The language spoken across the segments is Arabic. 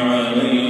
عليه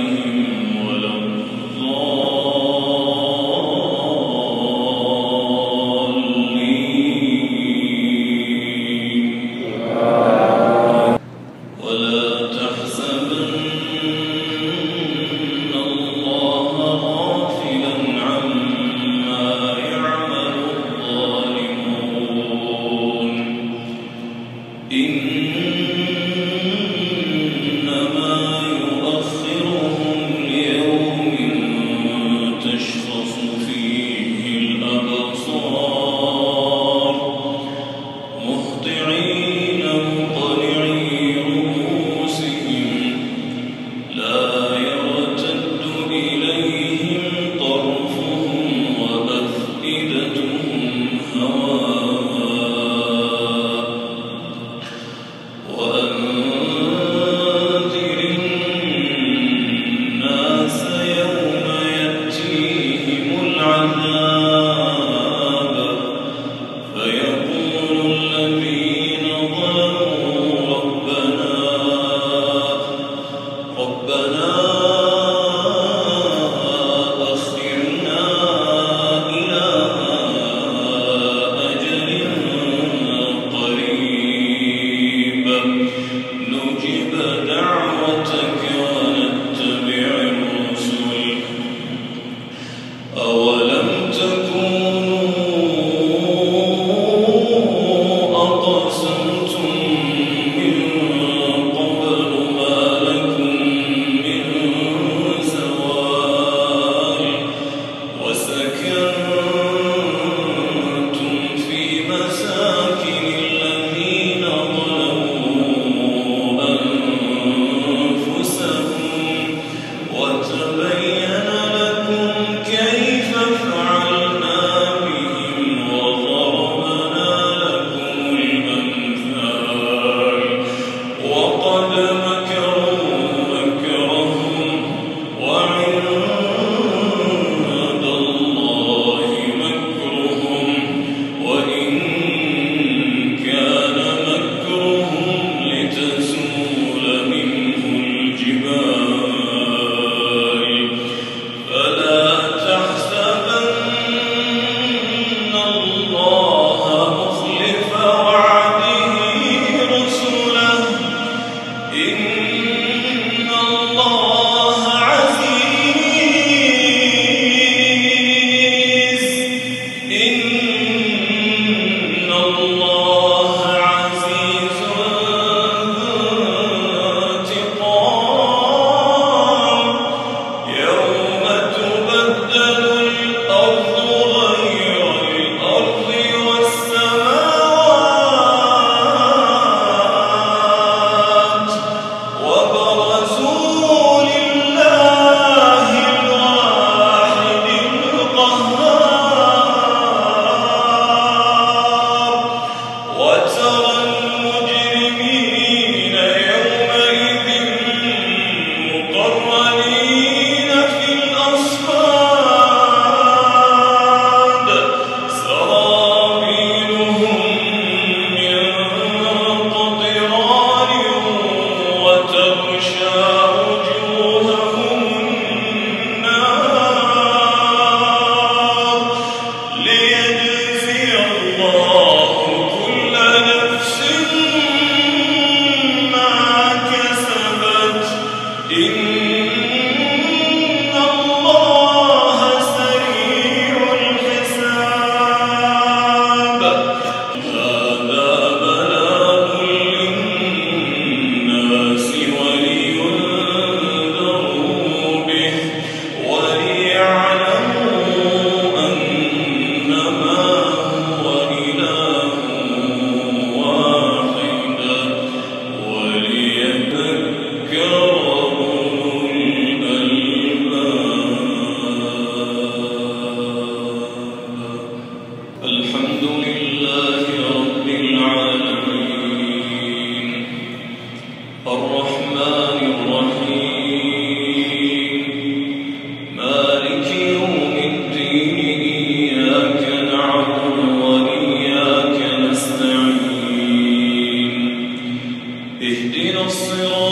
اهدنا الصراط